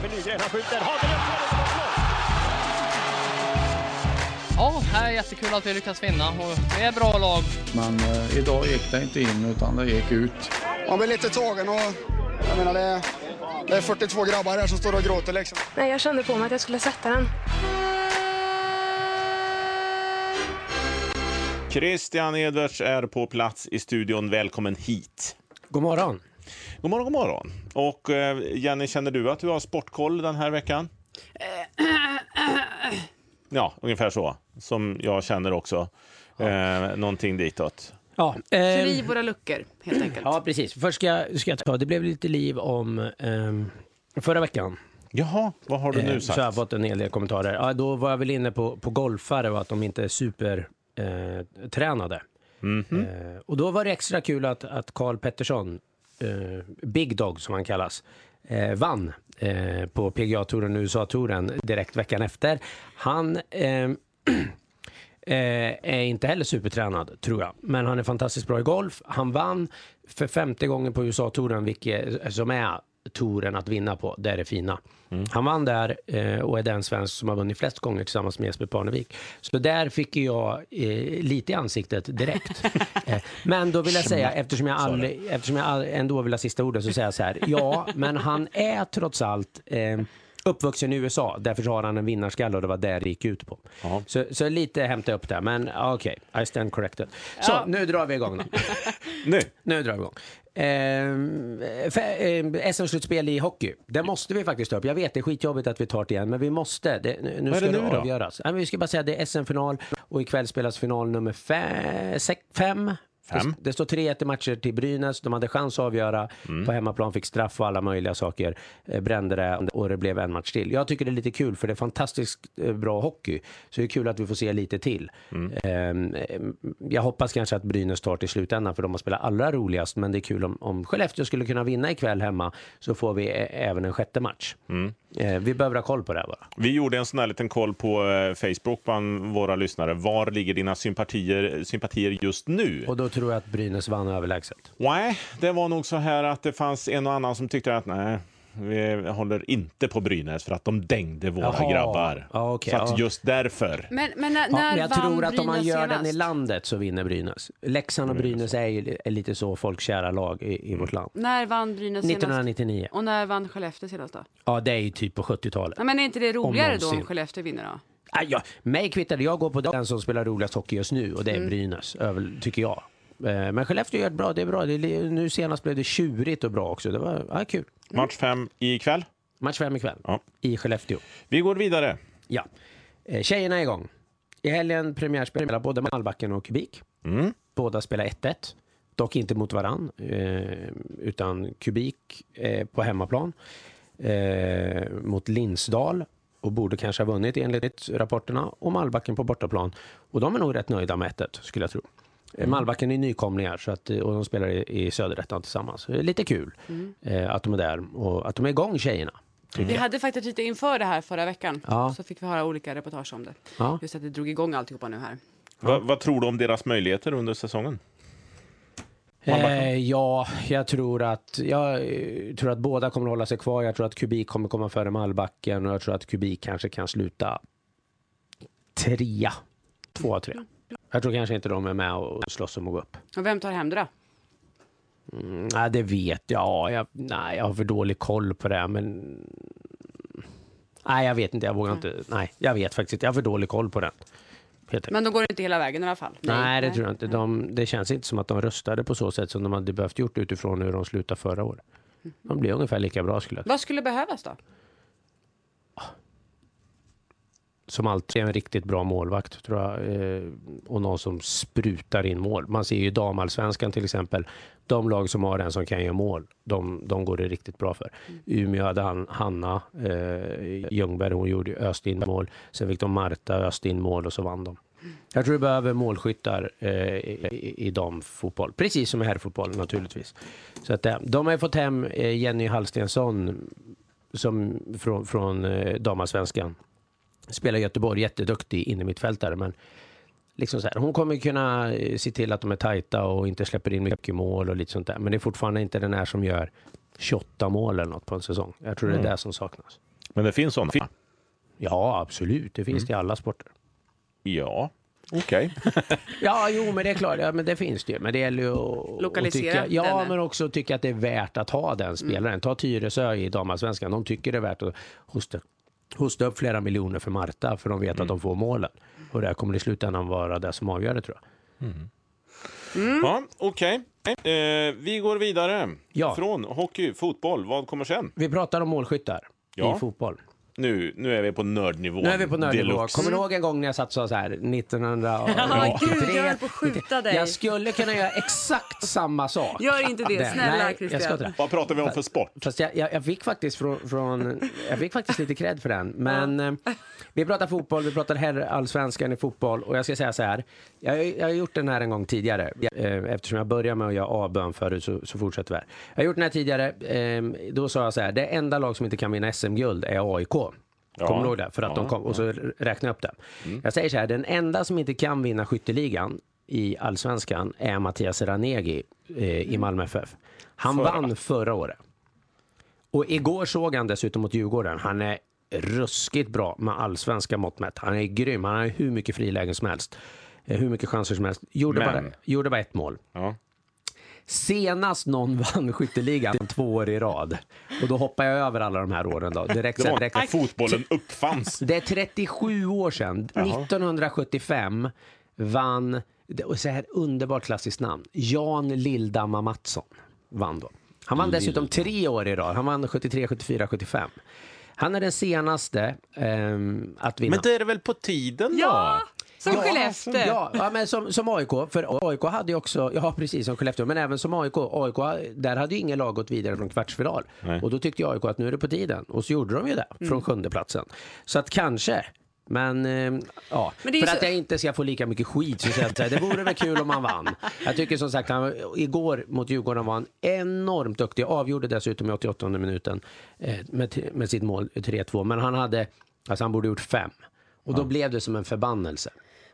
Kristoffer Nygren, han skjuter. Mål! Ja, det är jättekul att vi lyckas vinna och det är bra lag. Men eh, idag gick det inte in utan det gick ut. Man blir lite tagen och jag menar det är, det är 42 grabbar här som står och gråter liksom. Nej, jag kände på mig att jag skulle sätta den. Christian Edwards är på plats i studion. Välkommen hit. God morgon. God morgon, god morgon. Och eh, Jenny, känner du att du har sportkoll den här veckan? Ja, ungefär så. Som jag känner också. Eh, någonting ditåt. Ja, Fyll eh, i våra luckor, helt enkelt. ja precis. Först ska jag, ska jag ta, det blev lite liv om ehm, förra veckan. Jaha, vad har du Eh, nu Så jag har sagt? fått en hel del kommentarer. Ja, då var jag väl inne på, på golfare och att de inte är supertränade. Eh, tränade. Mhm. Eh, och då var det extra kul att, att Carl Pettersson, eh, Eh, Big Dog som han kallas, eh, vann eh, på PGA-touren och USA-touren direkt veckan efter. Han eh, eh, är inte heller supertränad, tror jag. Men han är fantastiskt bra i golf. Han vann för femte gången på USA-touren, vilket eh, som är touren att vinna på. Det är det fina. Han vann där eh, och är den svensk som har vunnit flest gånger tillsammans med Jesper Parnevik. Så där fick jag eh, lite i ansiktet direkt. eh, men då vill jag säga, eftersom jag, aldrig, eftersom jag all, ändå vill ha sista ordet, så säger jag så här. Ja, men han är trots allt eh, uppvuxen i USA. Därför har han en vinnarskalle och det var där det gick ut på. Ja. Så, så lite hämta upp det. Men ja, okej, I stand corrected. Så, nu drar vi igång då. Nu, Nu drar vi igång. Eh, SM-slutspel i hockey. Det måste vi faktiskt ta upp. Jag vet, det är skitjobbigt att vi tar det igen, men vi måste. Det, nu är ska det det, nu då? avgöras. Nej, men vi ska bara säga att det är SM-final och ikväll spelas final nummer fem. Fem. Det, det står 3-1 i matcher till Brynäs. De hade chans att avgöra. Mm. På hemmaplan fick straff och alla möjliga saker. Eh, brände det och det blev en match till. Jag tycker det är lite kul för det är fantastiskt eh, bra hockey. Så det är kul att vi får se lite till. Mm. Ehm, eh, jag hoppas kanske att Brynäs tar till slutändan för de har spelat allra roligast. Men det är kul om, om Skellefteå skulle kunna vinna ikväll hemma så får vi även en sjätte match. Mm. Vi behöver ha koll på det här bara. vi gjorde en sån här liten koll på Facebook bland våra lyssnare. Var ligger dina sympatier, sympatier just nu? Och då tror att Brynäs vann överlägset. Nej, det var nog så här att det fanns en och annan som tyckte att nej, vi håller inte på Brynäs för att de dängde våra Jaha. grabbar. Ja, okej, så att ja. just därför. Men, men när, Ja, när men jag tror att om man gör den i senast? landet så vinner Brynäs. Leksand och Brynäs är, ju, är lite så folkkära lag i, i vårt land. När vann Brynäs senast? 1999. Och när vann Skellefteå senast då? Ja, det är ju typ på 70-talet. Ja, men är inte det roligare då någonsin. om Skellefteå vinner då? Ja, mig kvittar. Jag går på den som spelar roligast hockey just nu och det är Mm. Brynäs, över, tycker jag. Eh, Men Skellefteå gör det bra. Det är bra. Det är, nu senast blev det tjurigt och bra också. Det var ja, kul. Match fem ikväll. Match fem ikväll Ja. i Skellefteå. Vi går vidare. Ja. Eh, Tjejerna är igång. I helgen premiärspelar både Malbacken och Kubik. Mm. Båda spelar 1-1. Dock inte mot varann, eh, utan Kubik på hemmaplan mot Linsdal och borde kanske ha vunnit enligt rapporterna och Malbacken på bortaplan. Och de är nog rätt nöjda med 1 skulle jag tro. Eh, Malbacken är nykomlingar så att, eh, och de spelar i, i Söderettan tillsammans. Så det är lite kul eh, att de är där och att de är igång tjejerna. Vi hade faktiskt lite inför det här förra veckan. Ja. Så fick vi höra olika reportage om det. Ja. Just att det drog igång alltihopa nu här. Va, vad tror du om deras möjligheter under säsongen? Eh, ja, jag tror att, jag eh, tror att båda kommer att hålla sig kvar. Jag tror att Kubik kommer komma före Malbacken och jag tror att Kubik kanske kan sluta trea. Två av tre. Jag tror kanske inte de är med och slåss om att gå upp. Och vem tar hem det då? Mm, nej, det vet jag. Ja, jag. Nej, jag har för dålig koll på det. Men... Nej, jag vet inte. Jag vågar inte. Nej, jag vet faktiskt inte. Jag har för dålig koll på den. Enkelt. Men de går inte hela vägen i alla fall? Nej, det tror jag inte. De, det känns inte som att de röstade på så sätt som de hade behövt gjort utifrån hur de slutade förra året. De blir ungefär lika bra skulle jag. Vad skulle behövas då? Som alltid en riktigt bra målvakt tror jag. Eh, och någon som sprutar in mål. Man ser ju damallsvenskan till exempel. De lag som har en som kan göra mål, de, de går det riktigt bra för. Umeå hade han, Hanna eh, Ljungberg, hon gjorde öst in mål. Sen fick de Marta öst in mål och så vann de. Jag tror vi behöver målskyttar eh, i, i, damfotboll. Precis som i herrfotboll naturligtvis. Så att, eh, de har fått hem eh, Jenny Hallstensson som, från, från eh, damallsvenskan. Spelar i Göteborg, jätteduktig innermittfältare. Men liksom så här, hon kommer kunna eh, se till att de är tajta och inte släpper in mycket mål och lite sånt där. Men det är fortfarande inte den här som gör 28 mål eller något på en säsong. Jag tror det är det som saknas. Men det finns sådana. Ja, absolut. Det finns det i alla sporter. Ja, okej. Ja, jo, men det är klart. Ja, men det finns det ju. Men det gäller ju att... Lokalisera tycka, Ja, denne. men också tycka att det är värt att ha den spelaren. Ta Tyresö i damallsvenskan. De tycker det är värt att hosta, hosta upp flera miljoner för Marta, för de vet att de får målen. Och det här kommer i slutändan vara det som avgör det, tror jag. Ja, okej. Eh, vi går vidare. Ja. Från hockey, fotboll. Vad kommer sen? Vi pratar om målskyttar Ja. i fotboll. Nu, nu är vi på nördnivå. Nu är vi på nördnivå. Deluxe. Kommer du ihåg en gång när jag satt så här 1983? Ja, gud, jag höll på att skjuta dig. Jag skulle kunna göra exakt samma sak. Gör inte det, snälla Nej, Christian. Vad pratar vi om för sport? Fast jag, jag, jag fick faktiskt från, från, jag fick faktiskt lite cred för den. Men eh, vi pratar fotboll, vi pratar herrallsvenskan i fotboll och jag ska säga så här. Jag, har- jag har gjort den här en gång tidigare. Eh, eftersom jag började med att göra avbön förut så, så fortsätter vi här. Jag har gjort den här tidigare. Eh, då sa jag så här. Det enda lag som inte kan vinna SM-guld är AIK. Kommer du ihåg det? För att de kom, och så räknade jag upp det. Jag säger så här, den enda som inte kan vinna skytteligan i allsvenskan är Mattias Ranegi eh, i Malmö FF. Han Förra. vann förra året. Och igår såg han dessutom mot Djurgården. Han är ruskigt bra med allsvenska mått mätt. Han är grym. Han har hur mycket frilägen som helst. Eh, Hur mycket chanser som helst. Gjorde, Men- bara, gjorde bara ett mål. Ja. Senast någon vann skytteligan två år i rad. Och då hoppar jag över alla de här åren då. Direkt, Det var direkt. när fotbollen uppfanns. Det är 37 år sedan. 1975 vann, och så här underbart klassiskt namn, Jan Lilldamma Mattsson vann då. Han vann dessutom tre år i rad. Han vann 73, 74, 75. Han är den senaste ehm, att vinna. Men det är det väl på tiden då? Ja, som Skellefteå. Ja, ja, men som, som AIK, för AIK hade ju också, ja precis som Skellefteå, men även som AIK. AIK, där hade ju ingen lag gått vidare från kvartsfinal. Nej. Och då tyckte AIK att nu är det på tiden. Och så gjorde de ju det, Mm. från sjunde platsen. Så att kanske, men eh, ja, Men för så- att jag inte ska få lika mycket skit så säger jag det vore väl kul om han vann. Jag tycker som sagt, han, igår mot Djurgården var han enormt duktig. Avgjorde dessutom i 88 minuten eh, med, med sitt mål 3-2. Men han hade, alltså han borde gjort fem. Och då blev det som en förbannelse.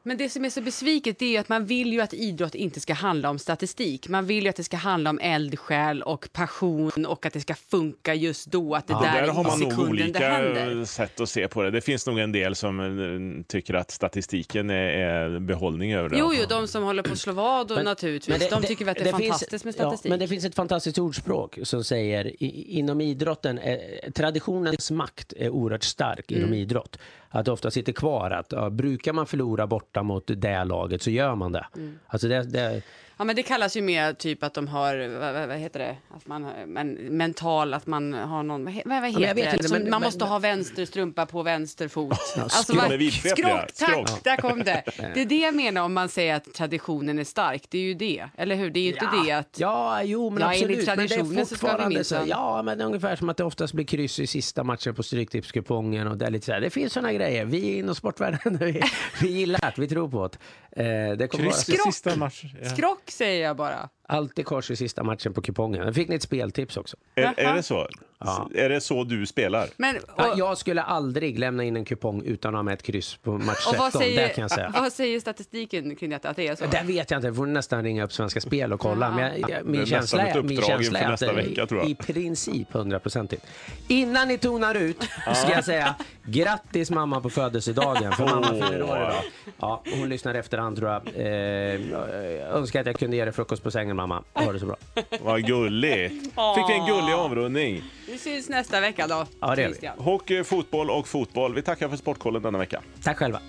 Men det som är så besviket det är att man vill ju att idrott inte ska handla om statistik. Man vill ju att det ska handla om eldsjäl och passion och att det ska funka just då, att det där, Där är har man nog det olika sätt att se på det. Det finns nog en del som eh, tycker att statistiken är, är behållning över det. Jo, jo, de som håller på att slå vad och naturligtvis, de tycker väl att det är fantastiskt finns, med statistik. Ja, men det finns ett fantastiskt ordspråk som säger i, inom idrotten, eh, traditionens makt är oerhört stark inom Mm. idrott. Att det ofta sitter kvar att ja, brukar man förlora borta mot det laget så gör man det. Mm. Alltså det, det Ja, men det kallas ju mer typ att de har, vad, vad, heter det, att man, men, mental, att man har någon, vad, vad heter vet det? inte, Som men- man men- måste ha vänster strumpa på vänster fot. Alltså, skrock. De är vidskepliga. skrock, tack, Skrock. där kom det. Det är det jag menar om man säger att traditionen är stark, det är ju det, eller hur? Det är ju inte det att... Ja, jo, men Ja, absolut. Men det är traditionen så ska vi fortfarande så, Ja, men det är ungefär som att det oftast blir kryss i sista matchen på Stryktipskupongen och det är lite så här. Det finns såna grejer. Vi inom sportvärlden, vi, vi gillar det, vi tror på det. Eh, det kommer Kryss i sista matchen. Ja. Säger jag bara alltid kors i sista matchen på kupongen. Då fick ni ett speltips också. Är, är det så? Är det så du spelar? Men, Ja, och, jag skulle aldrig lämna in en kupong utan att ha med ett kryss på match och 13. vad, säger, det kan jag säga. vad säger statistiken kring detta, att det är så? Det vet jag inte, jag får nästan ringa upp Svenska Spel och kolla. Men jag, min, känsla är, min känsla är att det är i princip hundraprocentigt. Innan ni tonar ut ska jag säga grattis mamma på födelsedagen, för mamma Åh. fyller år idag. Ja, hon lyssnar efterhand tror jag. Eh, önskar att jag kunde ge dig frukost på sängen mamma. Ha det så bra. Vad gulligt. Fick vi en gullig avrundning. Vi syns nästa vecka då. Ja, det gör vi. Hockey, fotboll och fotboll. Vi tackar för Sportkollen denna vecka. Tack själva.